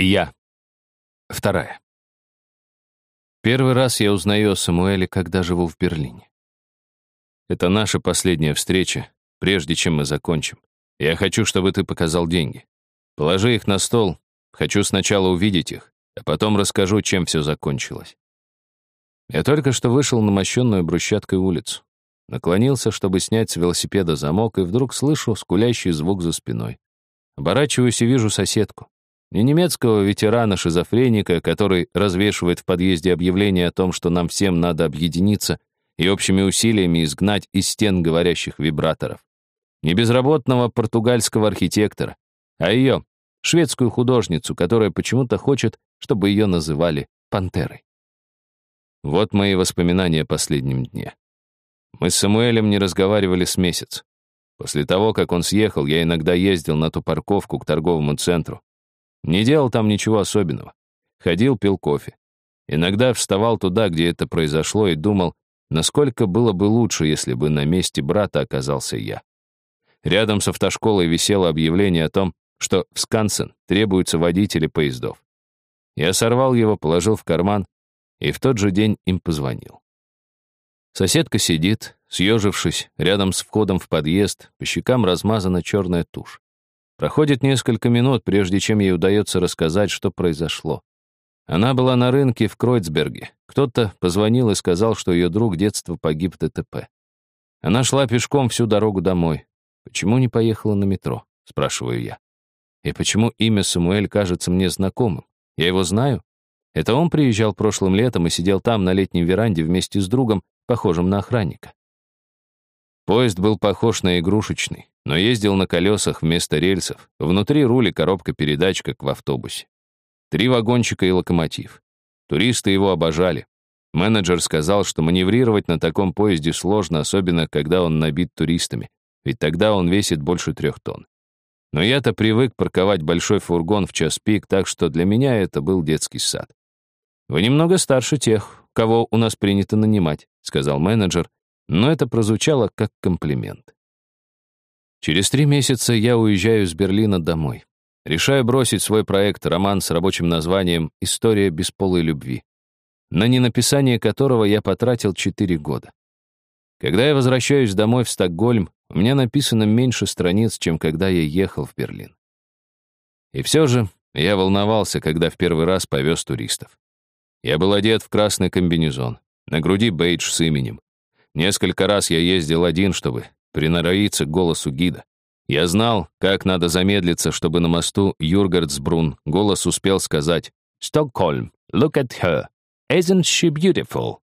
И я. Вторая. Первый раз я узнаю о Самуэле, когда живу в Берлине. Это наша последняя встреча, прежде чем мы закончим. Я хочу, чтобы ты показал деньги. Положи их на стол. Хочу сначала увидеть их, а потом расскажу, чем все закончилось. Я только что вышел на мощенную брусчаткой улицу. Наклонился, чтобы снять с велосипеда замок, и вдруг слышу скулящий звук за спиной. Оборачиваюсь и вижу соседку. Не немецкого ветерана-шизофреника, который развешивает в подъезде объявление о том, что нам всем надо объединиться и общими усилиями изгнать из стен говорящих вибраторов. Не безработного португальского архитектора, а ее, шведскую художницу, которая почему-то хочет, чтобы ее называли пантерой. Вот мои воспоминания о последнем дне. Мы с Самуэлем не разговаривали с месяц. После того, как он съехал, я иногда ездил на ту парковку к торговому центру. Не делал там ничего особенного. Ходил, пил кофе. Иногда вставал туда, где это произошло, и думал, насколько было бы лучше, если бы на месте брата оказался я. Рядом с автошколой висело объявление о том, что в Скансен требуются водители поездов. Я сорвал его, положил в карман, и в тот же день им позвонил. Соседка сидит, съежившись, рядом с входом в подъезд, по щекам размазана черная тушь. Проходит несколько минут, прежде чем ей удается рассказать, что произошло. Она была на рынке в Кройцберге. Кто-то позвонил и сказал, что ее друг детства погиб в ДТП. Она шла пешком всю дорогу домой. «Почему не поехала на метро?» — спрашиваю я. «И почему имя Самуэль кажется мне знакомым? Я его знаю? Это он приезжал прошлым летом и сидел там на летней веранде вместе с другом, похожим на охранника. Поезд был похож на игрушечный но ездил на колесах вместо рельсов, внутри рули коробка передач, как в автобусе. Три вагончика и локомотив. Туристы его обожали. Менеджер сказал, что маневрировать на таком поезде сложно, особенно когда он набит туристами, ведь тогда он весит больше трех тонн. Но я-то привык парковать большой фургон в час пик, так что для меня это был детский сад. «Вы немного старше тех, кого у нас принято нанимать», — сказал менеджер, но это прозвучало как комплимент. Через три месяца я уезжаю из Берлина домой. Решаю бросить свой проект, роман с рабочим названием «История бесполой любви», на ненаписание которого я потратил четыре года. Когда я возвращаюсь домой в Стокгольм, у меня написано меньше страниц, чем когда я ехал в Берлин. И все же я волновался, когда в первый раз повез туристов. Я был одет в красный комбинезон, на груди бейдж с именем. Несколько раз я ездил один, чтобы приноровиться к голосу гида. Я знал, как надо замедлиться, чтобы на мосту Юргардсбрун голос успел сказать «Стокгольм, look at her. Isn't she beautiful?»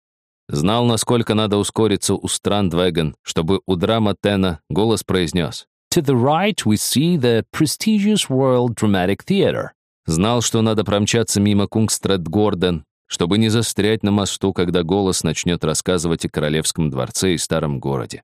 Знал, насколько надо ускориться у Страндвеген, чтобы у драма Тена голос произнес «To the right we see the prestigious World Dramatic Theatre». Знал, что надо промчаться мимо Кунгстрэдгорден, чтобы не застрять на мосту, когда голос начнет рассказывать о королевском дворце и старом городе.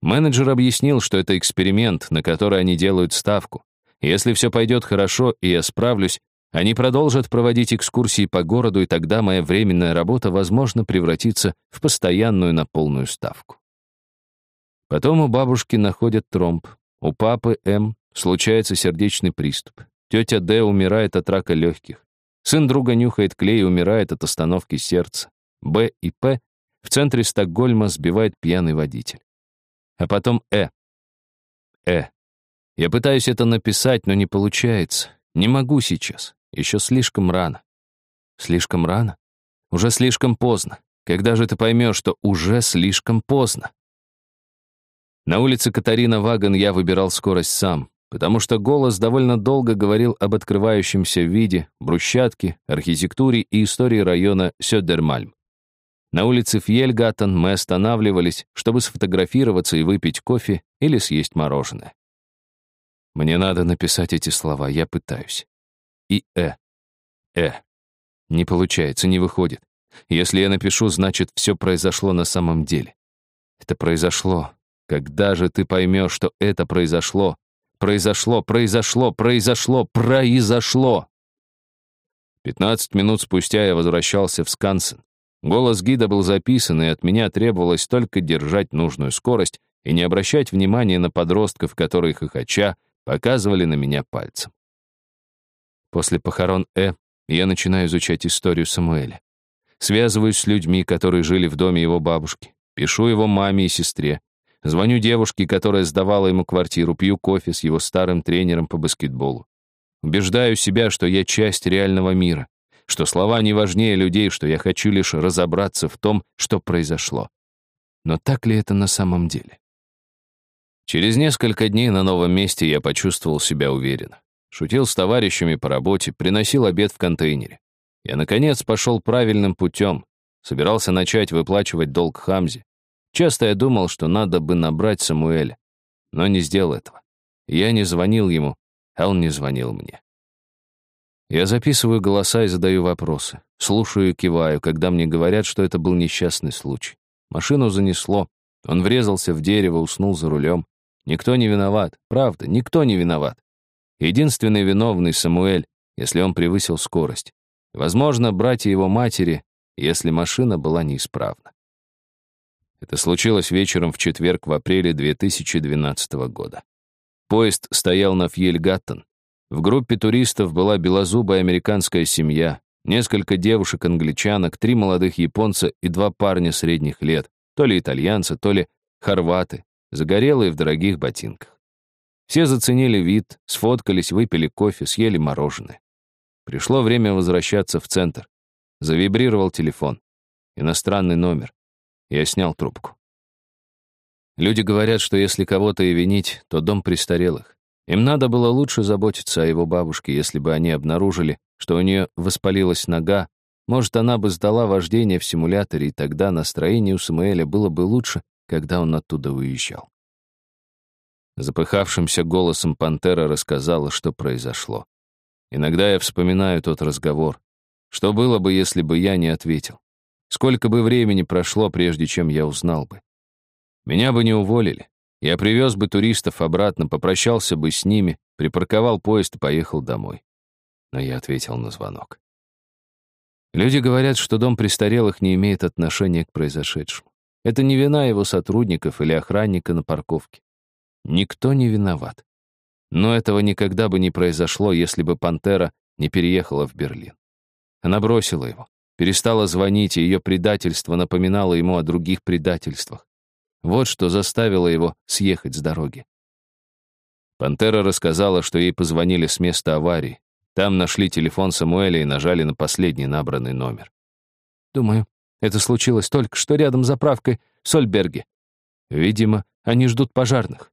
Менеджер объяснил, что это эксперимент, на который они делают ставку. Если все пойдет хорошо и я справлюсь, они продолжат проводить экскурсии по городу, и тогда моя временная работа, возможно, превратится в постоянную на полную ставку. Потом у бабушки находят тромб, у папы М случается сердечный приступ, тетя Д умирает от рака легких, сын друга нюхает клей и умирает от остановки сердца, Б и П в центре Стокгольма сбивает пьяный водитель а потом «э». «Э». Я пытаюсь это написать, но не получается. Не могу сейчас. Еще слишком рано. Слишком рано? Уже слишком поздно. Когда же ты поймешь, что уже слишком поздно? На улице Катарина Ваган я выбирал скорость сам, потому что голос довольно долго говорил об открывающемся виде, брусчатке, архитектуре и истории района Сёдермальм. На улице Фьельгаттен мы останавливались, чтобы сфотографироваться и выпить кофе или съесть мороженое. Мне надо написать эти слова, я пытаюсь. И «э». «э». Не получается, не выходит. Если я напишу, значит, все произошло на самом деле. Это произошло. Когда же ты поймешь, что это произошло? Произошло, произошло, произошло, произошло. Пятнадцать минут спустя я возвращался в Скансен. Голос гида был записан, и от меня требовалось только держать нужную скорость и не обращать внимания на подростков, которые, хохоча, показывали на меня пальцем. После похорон Э я начинаю изучать историю Самуэля. Связываюсь с людьми, которые жили в доме его бабушки. Пишу его маме и сестре. Звоню девушке, которая сдавала ему квартиру, пью кофе с его старым тренером по баскетболу. Убеждаю себя, что я часть реального мира, что слова не важнее людей, что я хочу лишь разобраться в том, что произошло. Но так ли это на самом деле? Через несколько дней на новом месте я почувствовал себя уверенно. Шутил с товарищами по работе, приносил обед в контейнере. Я, наконец, пошел правильным путем. Собирался начать выплачивать долг Хамзе. Часто я думал, что надо бы набрать Самуэля, но не сделал этого. Я не звонил ему, а он не звонил мне. Я записываю голоса и задаю вопросы. Слушаю и киваю, когда мне говорят, что это был несчастный случай. Машину занесло. Он врезался в дерево, уснул за рулем. Никто не виноват. Правда, никто не виноват. Единственный виновный Самуэль, если он превысил скорость. Возможно, братья его матери, если машина была неисправна. Это случилось вечером в четверг в апреле 2012 года. Поезд стоял на Фьельгаттен. В группе туристов была белозубая американская семья, несколько девушек-англичанок, три молодых японца и два парня средних лет, то ли итальянцы, то ли хорваты, загорелые в дорогих ботинках. Все заценили вид, сфоткались, выпили кофе, съели мороженое. Пришло время возвращаться в центр. Завибрировал телефон. Иностранный номер. Я снял трубку. Люди говорят, что если кого-то и винить, то дом престарелых. Им надо было лучше заботиться о его бабушке, если бы они обнаружили, что у нее воспалилась нога. Может, она бы сдала вождение в симуляторе, и тогда настроение у Самуэля было бы лучше, когда он оттуда уезжал. Запыхавшимся голосом пантера рассказала, что произошло. Иногда я вспоминаю тот разговор. Что было бы, если бы я не ответил? Сколько бы времени прошло, прежде чем я узнал бы? Меня бы не уволили. Я привез бы туристов обратно, попрощался бы с ними, припарковал поезд и поехал домой. Но я ответил на звонок. Люди говорят, что дом престарелых не имеет отношения к произошедшему. Это не вина его сотрудников или охранника на парковке. Никто не виноват. Но этого никогда бы не произошло, если бы «Пантера» не переехала в Берлин. Она бросила его, перестала звонить, и ее предательство напоминало ему о других предательствах. Вот что заставило его съехать с дороги. Пантера рассказала, что ей позвонили с места аварии. Там нашли телефон Самуэля и нажали на последний набранный номер. «Думаю, это случилось только что рядом с заправкой в Сольберге. Видимо, они ждут пожарных».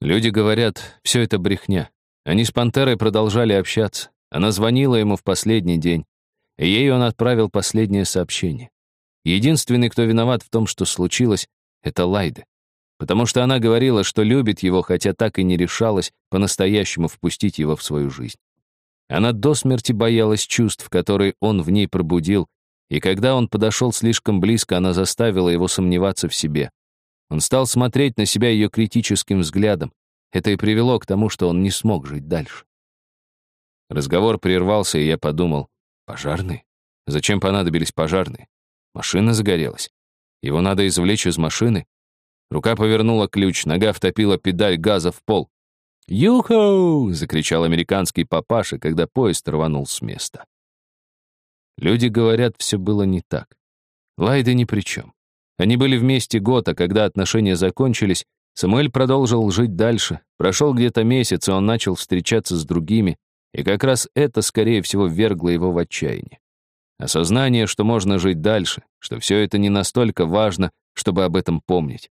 Люди говорят, все это брехня. Они с Пантерой продолжали общаться. Она звонила ему в последний день. Ей он отправил последнее сообщение. Единственный, кто виноват в том, что случилось, это Лайда. Потому что она говорила, что любит его, хотя так и не решалась по-настоящему впустить его в свою жизнь. Она до смерти боялась чувств, которые он в ней пробудил, и когда он подошел слишком близко, она заставила его сомневаться в себе. Он стал смотреть на себя ее критическим взглядом. Это и привело к тому, что он не смог жить дальше. Разговор прервался, и я подумал, пожарные? Зачем понадобились пожарные? Машина загорелась. Его надо извлечь из машины. Рука повернула ключ, нога втопила педаль газа в пол. «Юхоу!» — закричал американский папаша, когда поезд рванул с места. Люди говорят, все было не так. Лайда ни при чем. Они были вместе год, а когда отношения закончились, Самуэль продолжил жить дальше. Прошел где-то месяц, и он начал встречаться с другими, и как раз это, скорее всего, ввергло его в отчаяние. Осознание, что можно жить дальше, что все это не настолько важно, чтобы об этом помнить.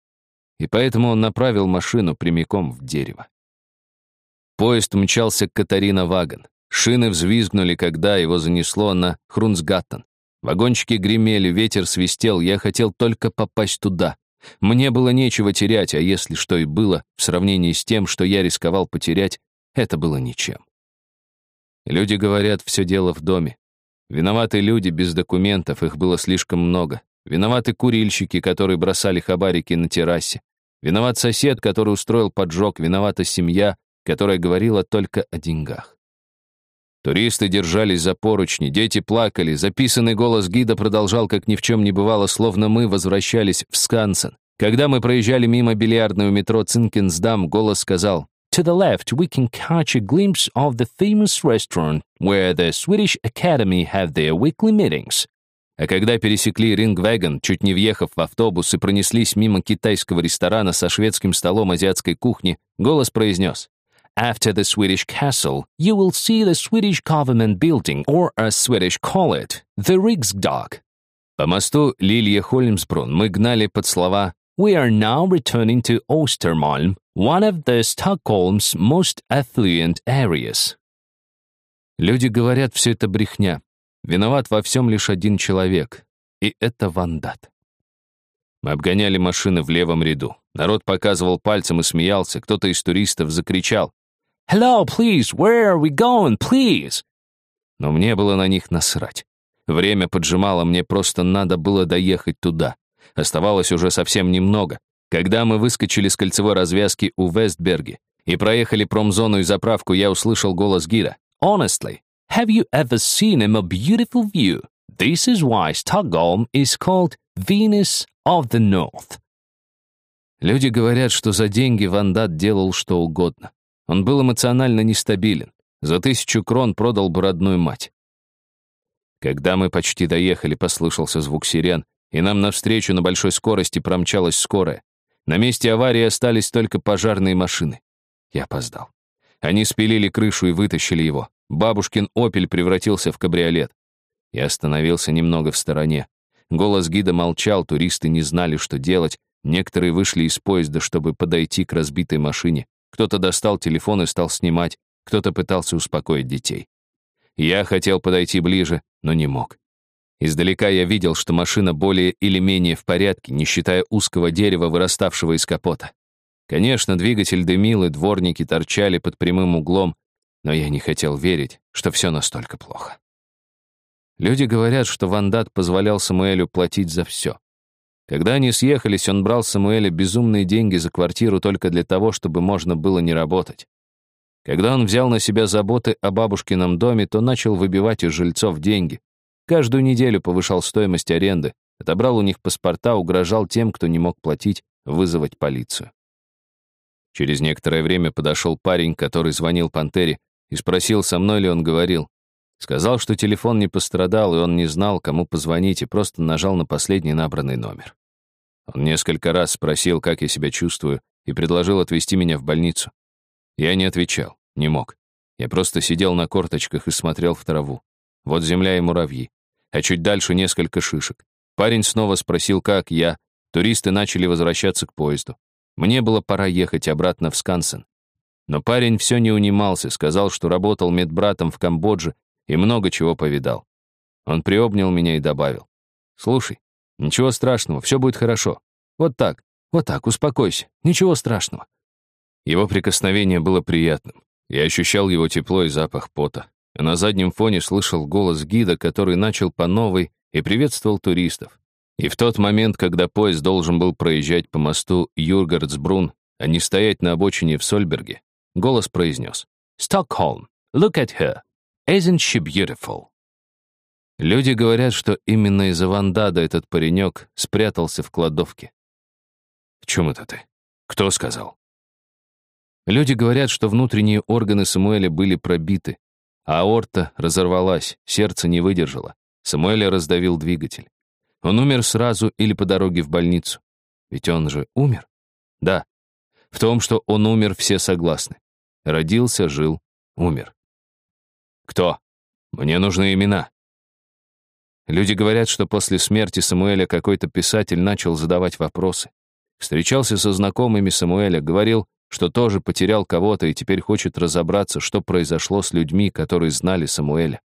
И поэтому он направил машину прямиком в дерево. Поезд мчался к Катарина Вагон. Шины взвизгнули, когда его занесло на Хрунсгаттен. Вагончики гремели, ветер свистел, я хотел только попасть туда. Мне было нечего терять, а если что и было, в сравнении с тем, что я рисковал потерять, это было ничем. Люди говорят, все дело в доме. Виноваты люди без документов, их было слишком много. Виноваты курильщики, которые бросали хабарики на террасе. Виноват сосед, который устроил поджог. Виновата семья, которая говорила только о деньгах. Туристы держались за поручни, дети плакали. Записанный голос гида продолжал, как ни в чем не бывало, словно мы возвращались в Скансен. Когда мы проезжали мимо бильярдного метро Цинкенсдам, голос сказал to the left, we can catch a glimpse of the famous restaurant where the Swedish Academy have their weekly meetings. А когда пересекли Рингвеген, чуть не въехав в автобус и пронеслись мимо китайского ресторана со шведским столом азиатской кухни, голос произнес After the Swedish castle, you will see the Swedish government building, or as Swedish call it, the Riksdag. По мосту Лилья Хольмсбрун мы гнали под слова We are now returning to Ostermalm, one of the Stockholm's most affluent areas. Люди говорят, все это брехня. Виноват во всем лишь один человек, и это Вандат. Мы обгоняли машины в левом ряду. Народ показывал пальцем и смеялся. Кто-то из туристов закричал. «Hello, please, where are we going, please?» Но мне было на них насрать. Время поджимало, мне просто надо было доехать туда. Оставалось уже совсем немного. Когда мы выскочили с кольцевой развязки у Вестберге и проехали промзону и заправку, я услышал голос гида. «Honestly, Have you ever seen a more beautiful view? This is why Stockholm is called Venus of the North. Люди говорят, что за деньги Вандат делал что угодно. Он был эмоционально нестабилен. За тысячу крон продал бы родную мать. Когда мы почти доехали, послышался звук сирен, и нам навстречу на большой скорости промчалась скорая. На месте аварии остались только пожарные машины. Я опоздал. Они спилили крышу и вытащили его. Бабушкин «Опель» превратился в кабриолет. Я остановился немного в стороне. Голос гида молчал, туристы не знали, что делать. Некоторые вышли из поезда, чтобы подойти к разбитой машине. Кто-то достал телефон и стал снимать, кто-то пытался успокоить детей. Я хотел подойти ближе, но не мог. Издалека я видел, что машина более или менее в порядке, не считая узкого дерева, выраставшего из капота. Конечно, двигатель дымил, и дворники торчали под прямым углом, но я не хотел верить, что все настолько плохо. Люди говорят, что Вандат позволял Самуэлю платить за все. Когда они съехались, он брал Самуэля безумные деньги за квартиру только для того, чтобы можно было не работать. Когда он взял на себя заботы о бабушкином доме, то начал выбивать из жильцов деньги. Каждую неделю повышал стоимость аренды, отобрал у них паспорта, угрожал тем, кто не мог платить, вызвать полицию. Через некоторое время подошел парень, который звонил Пантере и спросил, со мной ли он говорил. Сказал, что телефон не пострадал, и он не знал, кому позвонить, и просто нажал на последний набранный номер. Он несколько раз спросил, как я себя чувствую, и предложил отвезти меня в больницу. Я не отвечал, не мог. Я просто сидел на корточках и смотрел в траву. Вот земля и муравьи. А чуть дальше несколько шишек. Парень снова спросил, как я. Туристы начали возвращаться к поезду. Мне было пора ехать обратно в Скансен. Но парень все не унимался, сказал, что работал медбратом в Камбодже и много чего повидал. Он приобнял меня и добавил. «Слушай, ничего страшного, все будет хорошо. Вот так, вот так, успокойся, ничего страшного». Его прикосновение было приятным. Я ощущал его тепло и запах пота. А на заднем фоне слышал голос гида, который начал по новой и приветствовал туристов. И в тот момент, когда поезд должен был проезжать по мосту Юргардсбрун, а не стоять на обочине в Сольберге, Голос произнес. «Stockholm, look at her. Isn't she beautiful?» Люди говорят, что именно из-за Вандада этот паренек спрятался в кладовке. «В чем это ты? Кто сказал?» Люди говорят, что внутренние органы Самуэля были пробиты, аорта разорвалась, сердце не выдержало. Самуэля раздавил двигатель. Он умер сразу или по дороге в больницу. Ведь он же умер. Да. В том, что он умер, все согласны. Родился, жил, умер. Кто? Мне нужны имена. Люди говорят, что после смерти Самуэля какой-то писатель начал задавать вопросы. Встречался со знакомыми Самуэля, говорил, что тоже потерял кого-то и теперь хочет разобраться, что произошло с людьми, которые знали Самуэля.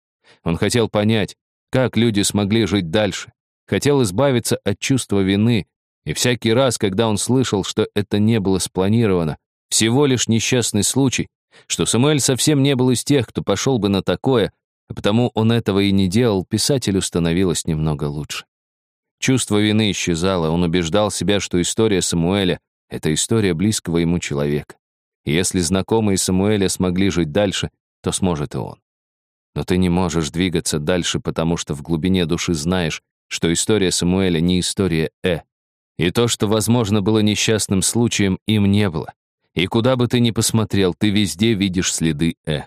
Он хотел понять, как люди смогли жить дальше, хотел избавиться от чувства вины, и всякий раз, когда он слышал, что это не было спланировано, всего лишь несчастный случай, что Самуэль совсем не был из тех, кто пошел бы на такое, а потому он этого и не делал, писателю становилось немного лучше. Чувство вины исчезало, он убеждал себя, что история Самуэля — это история близкого ему человека. И если знакомые Самуэля смогли жить дальше, то сможет и он. Но ты не можешь двигаться дальше, потому что в глубине души знаешь, что история Самуэля не история Э. И то, что, возможно, было несчастным случаем, им не было. И куда бы ты ни посмотрел, ты везде видишь следы «э».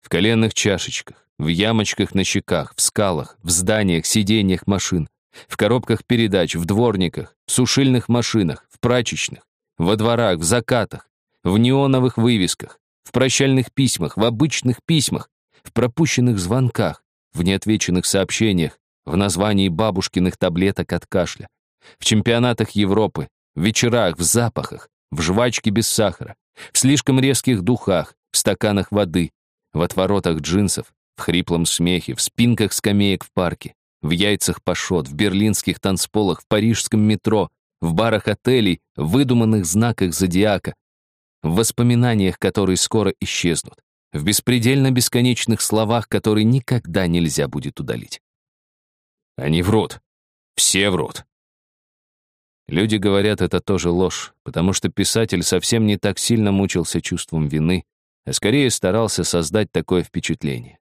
В коленных чашечках, в ямочках на щеках, в скалах, в зданиях, сиденьях машин, в коробках передач, в дворниках, в сушильных машинах, в прачечных, во дворах, в закатах, в неоновых вывесках, в прощальных письмах, в обычных письмах, в пропущенных звонках, в неотвеченных сообщениях, в названии бабушкиных таблеток от кашля, в чемпионатах Европы, в вечерах, в запахах, в жвачке без сахара, в слишком резких духах, в стаканах воды, в отворотах джинсов, в хриплом смехе, в спинках скамеек в парке, в яйцах пашот, в берлинских танцполах, в парижском метро, в барах отелей, выдуманных знаках зодиака, в воспоминаниях, которые скоро исчезнут, в беспредельно бесконечных словах, которые никогда нельзя будет удалить. Они врут. Все врут. Люди говорят, это тоже ложь, потому что писатель совсем не так сильно мучился чувством вины, а скорее старался создать такое впечатление.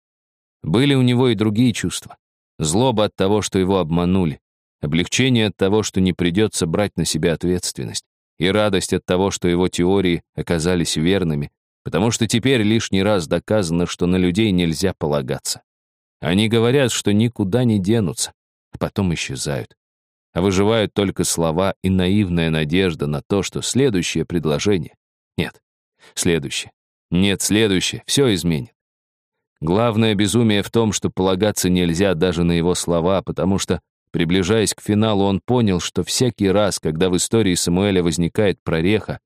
Были у него и другие чувства. Злоба от того, что его обманули, облегчение от того, что не придется брать на себя ответственность, и радость от того, что его теории оказались верными, потому что теперь лишний раз доказано, что на людей нельзя полагаться. Они говорят, что никуда не денутся, а потом исчезают. А выживают только слова и наивная надежда на то, что следующее предложение... Нет, следующее. Нет, следующее. Все изменит. Главное безумие в том, что полагаться нельзя даже на его слова, потому что, приближаясь к финалу, он понял, что всякий раз, когда в истории Самуэля возникает прореха,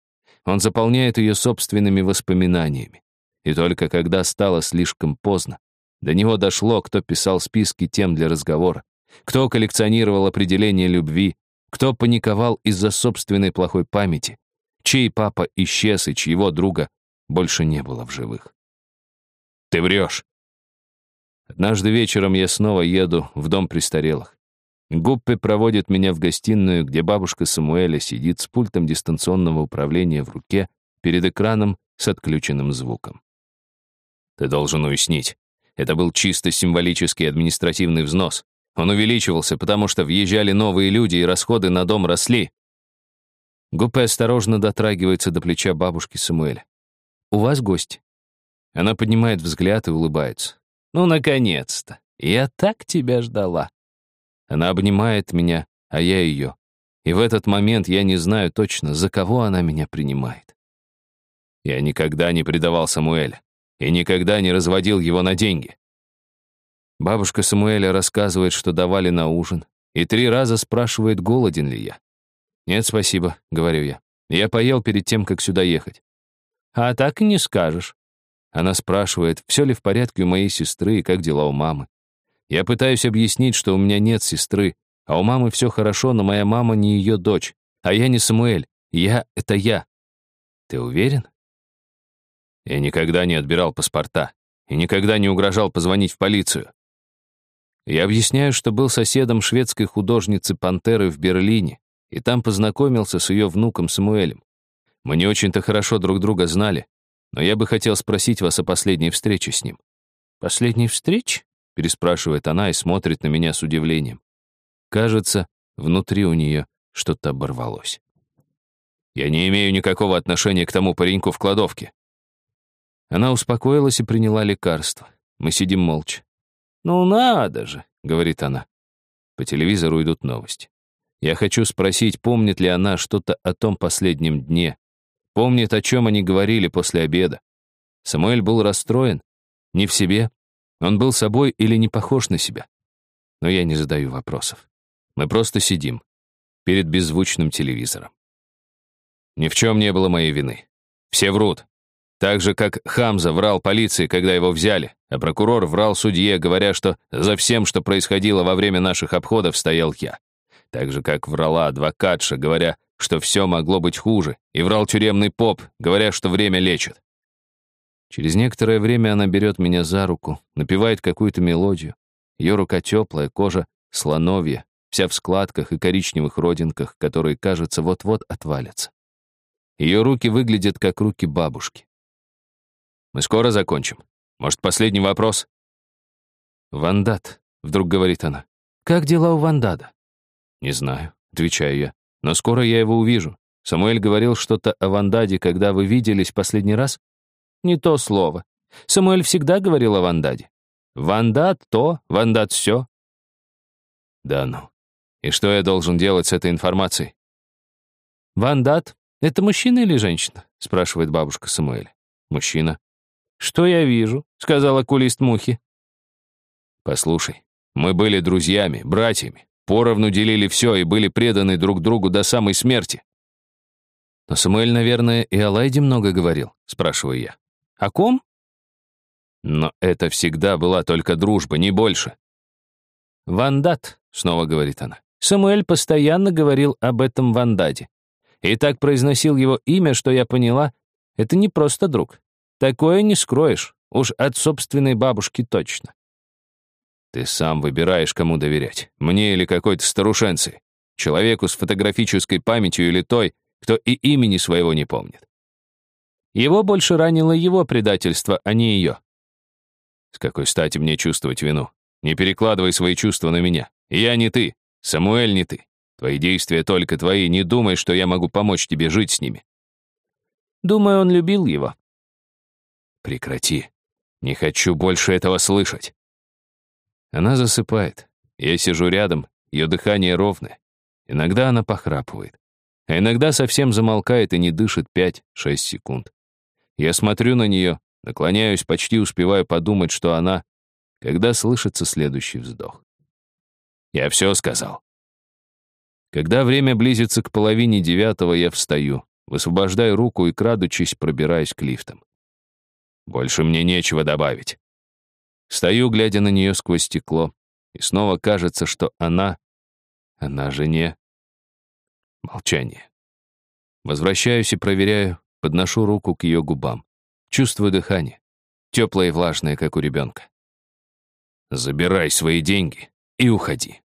он заполняет ее собственными воспоминаниями. И только когда стало слишком поздно, до него дошло, кто писал списки тем для разговора, кто коллекционировал определение любви, кто паниковал из-за собственной плохой памяти, чей папа исчез и чьего друга больше не было в живых. Ты врешь. Однажды вечером я снова еду в дом престарелых. Гуппе проводит меня в гостиную, где бабушка Самуэля сидит с пультом дистанционного управления в руке перед экраном с отключенным звуком. Ты должен уяснить, это был чисто символический административный взнос. Он увеличивался, потому что въезжали новые люди, и расходы на дом росли. Гуппе осторожно дотрагивается до плеча бабушки Самуэля. «У вас гость?» Она поднимает взгляд и улыбается. «Ну, наконец-то! Я так тебя ждала!» Она обнимает меня, а я ее. И в этот момент я не знаю точно, за кого она меня принимает. Я никогда не предавал Самуэля и никогда не разводил его на деньги. Бабушка Самуэля рассказывает, что давали на ужин, и три раза спрашивает, голоден ли я. «Нет, спасибо», — говорю я. «Я поел перед тем, как сюда ехать». «А так и не скажешь». Она спрашивает, все ли в порядке у моей сестры и как дела у мамы. Я пытаюсь объяснить, что у меня нет сестры, а у мамы все хорошо, но моя мама не ее дочь, а я не Самуэль. Я — это я. Ты уверен? Я никогда не отбирал паспорта и никогда не угрожал позвонить в полицию. Я объясняю, что был соседом шведской художницы Пантеры в Берлине, и там познакомился с ее внуком Самуэлем. Мы не очень-то хорошо друг друга знали, но я бы хотел спросить вас о последней встрече с ним». «Последней встрече?» — переспрашивает она и смотрит на меня с удивлением. Кажется, внутри у нее что-то оборвалось. «Я не имею никакого отношения к тому пареньку в кладовке». Она успокоилась и приняла лекарство. Мы сидим молча. «Ну надо же», — говорит она. По телевизору идут новости. Я хочу спросить, помнит ли она что-то о том последнем дне, Помнит, о чем они говорили после обеда. Самуэль был расстроен, не в себе. Он был собой или не похож на себя. Но я не задаю вопросов. Мы просто сидим перед беззвучным телевизором. Ни в чем не было моей вины. Все врут. Так же, как Хамза врал полиции, когда его взяли, а прокурор врал судье, говоря, что за всем, что происходило во время наших обходов, стоял я. Так же, как врала адвокатша, говоря, что все могло быть хуже, и врал тюремный поп, говоря, что время лечит. Через некоторое время она берет меня за руку, напевает какую-то мелодию. Ее рука теплая, кожа слоновья, вся в складках и коричневых родинках, которые, кажется, вот-вот отвалятся. Ее руки выглядят как руки бабушки. Мы скоро закончим. Может, последний вопрос? «Вандат», — вдруг говорит она. «Как дела у Вандада?» «Не знаю», — отвечаю я. Но скоро я его увижу. Самуэль говорил что-то о Вандаде, когда вы виделись последний раз? Не то слово. Самуэль всегда говорил о Вандаде. Вандад то, Вандад все. Да ну. И что я должен делать с этой информацией? Вандад — это мужчина или женщина? Спрашивает бабушка Самуэля. Мужчина. Что я вижу? Сказал окулист мухи. Послушай, мы были друзьями, братьями, поровну делили все и были преданы друг другу до самой смерти. Но Самуэль, наверное, и о Лайде много говорил, спрашиваю я. О ком? Но это всегда была только дружба, не больше. «Вандат», — снова говорит она. Самуэль постоянно говорил об этом Вандаде. И так произносил его имя, что я поняла, это не просто друг. Такое не скроешь, уж от собственной бабушки точно. Ты сам выбираешь, кому доверять, мне или какой-то старушенции, человеку с фотографической памятью или той, кто и имени своего не помнит. Его больше ранило его предательство, а не ее. С какой стати мне чувствовать вину? Не перекладывай свои чувства на меня. Я не ты, Самуэль не ты. Твои действия только твои, не думай, что я могу помочь тебе жить с ними. Думаю, он любил его. Прекрати. Не хочу больше этого слышать. Она засыпает. Я сижу рядом, ее дыхание ровное. Иногда она похрапывает а иногда совсем замолкает и не дышит 5-6 секунд. Я смотрю на нее, наклоняюсь, почти успеваю подумать, что она, когда слышится следующий вздох. Я все сказал. Когда время близится к половине девятого, я встаю, высвобождаю руку и, крадучись, пробираюсь к лифтам. Больше мне нечего добавить. Стою, глядя на нее сквозь стекло, и снова кажется, что она... Она же не... Молчание. Возвращаюсь и проверяю, подношу руку к ее губам. Чувствую дыхание. Теплое и влажное, как у ребенка. Забирай свои деньги и уходи.